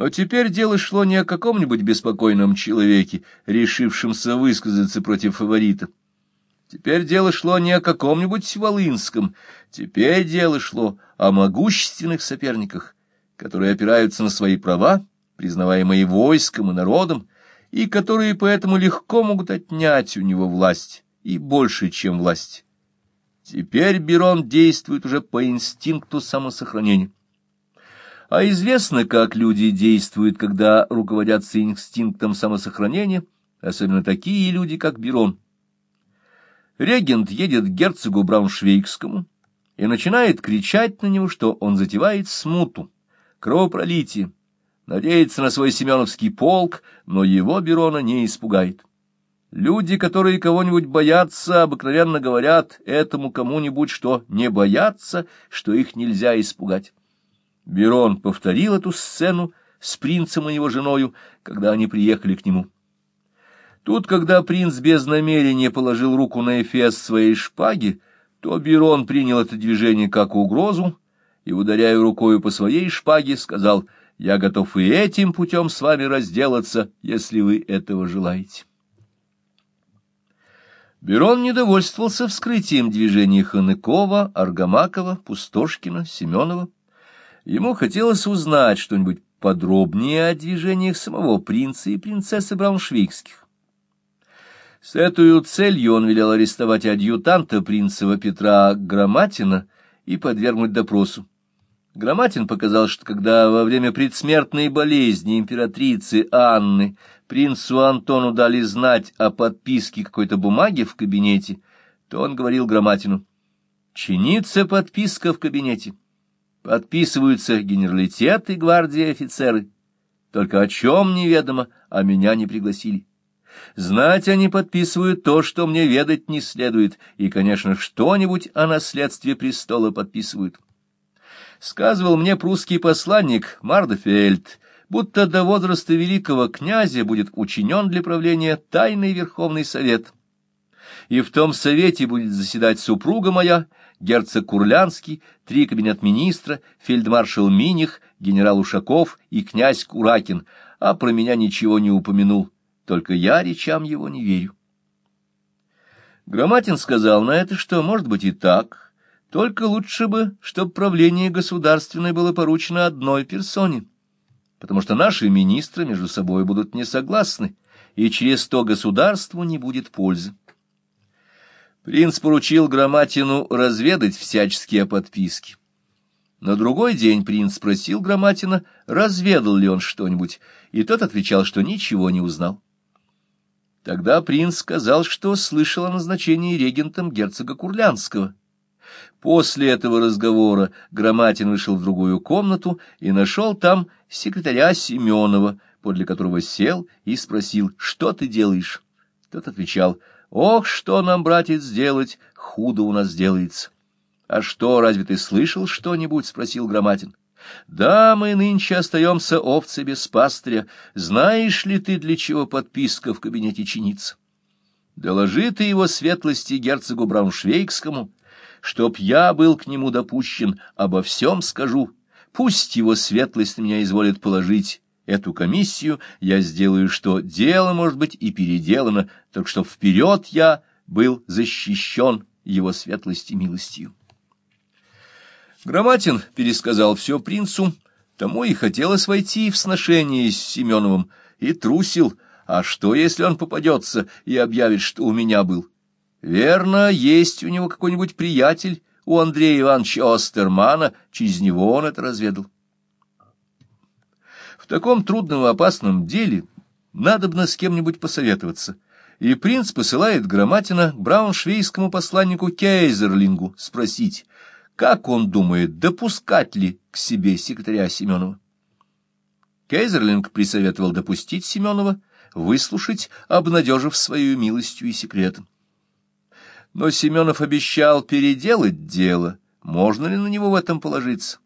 Но теперь дело шло не о каком-нибудь беспокойном человеке, решившемся высказаться против фаворита. Теперь дело шло не о каком-нибудь Волынском, теперь дело шло о могущественных соперниках, которые опираются на свои права, признаваемые войском и народом, и которые поэтому легко могут отнять у него власть, и больше, чем власть. Теперь Берон действует уже по инстинкту самосохранения. А известно, как люди действуют, когда руководятся инстинктом самосохранения, особенно такие люди, как Берон. Регент едет к герцогу Брауншвейгскому и начинает кричать на него, что он затевает смуту, кровопролитие, надеется на свой семеновский полк, но его Берона не испугает. Люди, которые кого-нибудь боятся, обыкновенно говорят этому кому-нибудь, что не боятся, что их нельзя испугать. Берон повторил эту сцену с принцем и его женою, когда они приехали к нему. Тут, когда принц без намерения положил руку на эфес своей шпаги, то Бирон принял это движение как угрозу и, ударяя рукою по своей шпаге, сказал, «Я готов и этим путем с вами разделаться, если вы этого желаете». Берон недовольствовался вскрытием движений Ханыкова, Аргамакова, Пустошкина, Семенова. Ему хотелось узнать что-нибудь подробнее о движениях самого принца и принцессы Брауншвейгских. С этой целью он велел арестовать адъютанта принцева Петра Громатина и подвергнуть допросу. Громатин показал, что когда во время предсмертной болезни императрицы Анны принцу Антону дали знать о подписке какой-то бумаги в кабинете, то он говорил Громатину, «Чинится подписка в кабинете. Подписываются генералитет и гвардии офицеры. Только о чем неведомо, а меня не пригласили». Знать они подписывают то, что мне ведать не следует, и, конечно, что-нибудь о наследстве престола подписывают. Сказывал мне прусский посланник Мардефельд, будто до возраста великого князя будет учинен для правления тайный Верховный Совет. И в том совете будет заседать супруга моя, герцог Курлянский, три кабинет-министра, фельдмаршал Миних, генерал Ушаков и князь Куракин, а про меня ничего не упомянул только я речам его не верю. Громатин сказал на это, что, может быть, и так, только лучше бы, чтобы правление государственное было поручено одной персоне, потому что наши министры между собой будут не согласны, и через то государству не будет пользы. Принц поручил Громатину разведать всяческие подписки. На другой день принц спросил Громатина, разведал ли он что-нибудь, и тот отвечал, что ничего не узнал. Тогда принц сказал, что слышал о назначении регентом герцога Курлянского. После этого разговора Громатин вышел в другую комнату и нашел там секретаря Семенова, подле которого сел и спросил, что ты делаешь? Тот отвечал, ох, что нам, братец, сделать, худо у нас делается. А что, разве ты слышал что-нибудь? — спросил Громатин. Да, мы нынче остаемся овцы без пастыря. Знаешь ли ты, для чего подписка в кабинете чинится? Доложи ты его светлости герцогу Брауншвейгскому, чтоб я был к нему допущен, обо всем скажу. Пусть его светлость меня изволит положить эту комиссию, я сделаю, что дело, может быть, и переделано, так что вперед я был защищен его светлости милостью. Громатин пересказал все принцу, тому и хотелось войти в сношение с Семеновым, и трусил, а что, если он попадется и объявит, что у меня был? Верно, есть у него какой-нибудь приятель, у Андрея Ивановича Остермана, через него он это разведал. Таком трудном и опасном деле надобно с кем-нибудь посоветоваться, и принц посылает Громатина к брауншвейскому посланнику Кейзерлингу спросить, как он думает, допускать ли к себе секретаря Семенова? Кейзерлинг присоветовал допустить Семенова, выслушать, обнадежив свою милостью и секретом. Но Семенов обещал переделать дело, можно ли на него в этом положиться?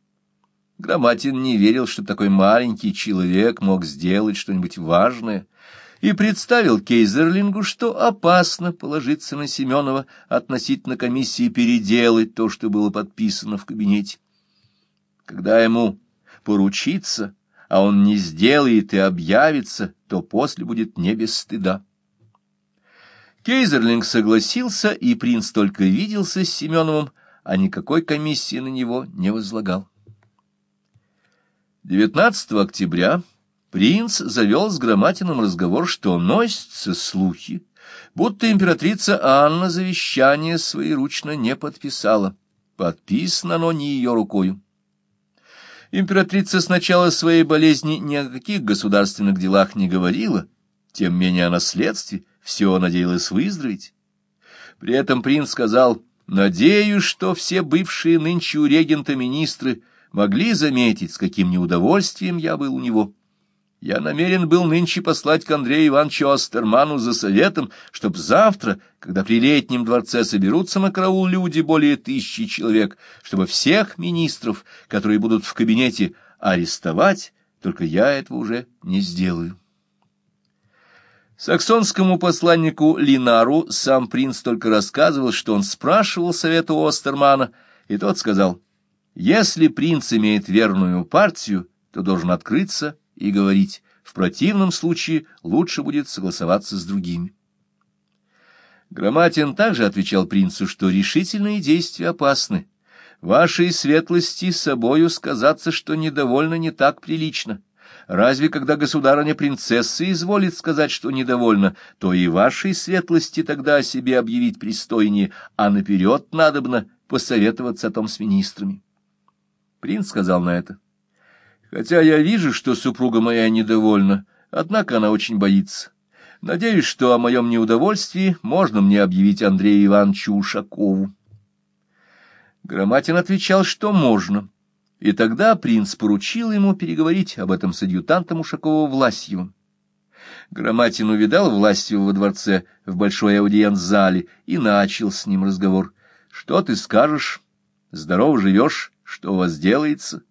Громатин не верил, что такой маленький человек мог сделать что-нибудь важное, и представил Кейзерлингу, что опасно положиться на Семенова относительно комиссии переделать то, что было подписано в кабинете. Когда ему поручиться а он не сделает и объявится, то после будет не без стыда. Кейзерлинг согласился, и принц только виделся с Семеновым, а никакой комиссии на него не возлагал. 19 октября принц завел с Громатиным разговор, что носятся слухи, будто императрица Анна завещание своеручно не подписала. Подписано оно не ее рукою. Императрица с начала своей болезни ни о каких государственных делах не говорила, тем менее о наследстве, все надеялась выздороветь. При этом принц сказал, «Надеюсь, что все бывшие нынче у регента министры — могли заметить, с каким неудовольствием я был у него. Я намерен был нынче послать к Андрею Ивановичу Астерману за советом, чтоб завтра, когда при летнем дворце соберутся на караул люди более тысячи человек, чтобы всех министров, которые будут в кабинете, арестовать, только я этого уже не сделаю. Саксонскому посланнику Линару сам принц только рассказывал, что он спрашивал совета у Остермана, и тот сказал, если принц имеет верную партию, то должен открыться и говорить. В противном случае лучше будет согласоваться с другими. Громатин также отвечал принцу, что решительные действия опасны. Вашей светлости собою сказаться, что недовольно не так прилично. Разве когда государыня-принцесса изволит сказать, что недовольна, то и вашей светлости тогда о себе объявить пристойнее, а наперед надобно посоветоваться о том с министрами. Принц сказал на это. Хотя я вижу, что супруга моя недовольна, однако она очень боится. Надеюсь, что о моем неудовольствии можно мне объявить Андрею Ивановичу Ушакову. Громатин отвечал, что можно. И тогда принц поручил ему переговорить об этом с адъютантом Ушакова Власьевым. Громатин увидал Власьева во дворце в большой аудиенц-зале и начал с ним разговор. «Что ты скажешь? Здорово живешь? Что у вас делается?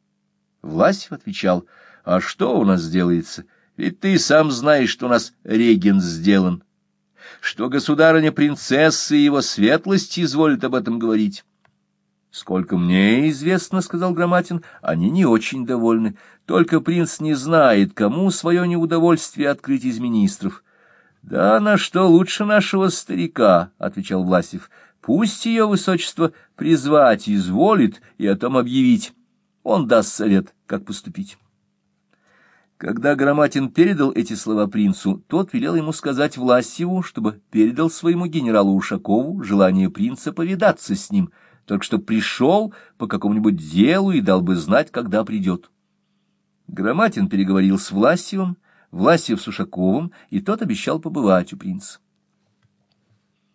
Власев отвечал, а что у нас делается? Ведь ты сам знаешь, что у нас регент сделан. Что государыня-принцесса и его светлость изволит об этом говорить. Сколько мне известно, — сказал Громатин, — они не очень довольны. Только принц не знает, кому свое неудовольствие открыть из министров. — Да на что лучше нашего старика, — отвечал Власев. Пусть ее высочество призвать изволит и о том объявить. Он даст совет, как поступить. Когда Громатин передал эти слова принцу, тот велел ему сказать Власьеву, чтобы передал своему генералу Ушакову желание принца повидаться с ним, только что пришел по какому-нибудь делу и дал бы знать, когда придет. Громатин переговорил с Власьевым, Власьев с Ушаковым, и тот обещал побывать у принца.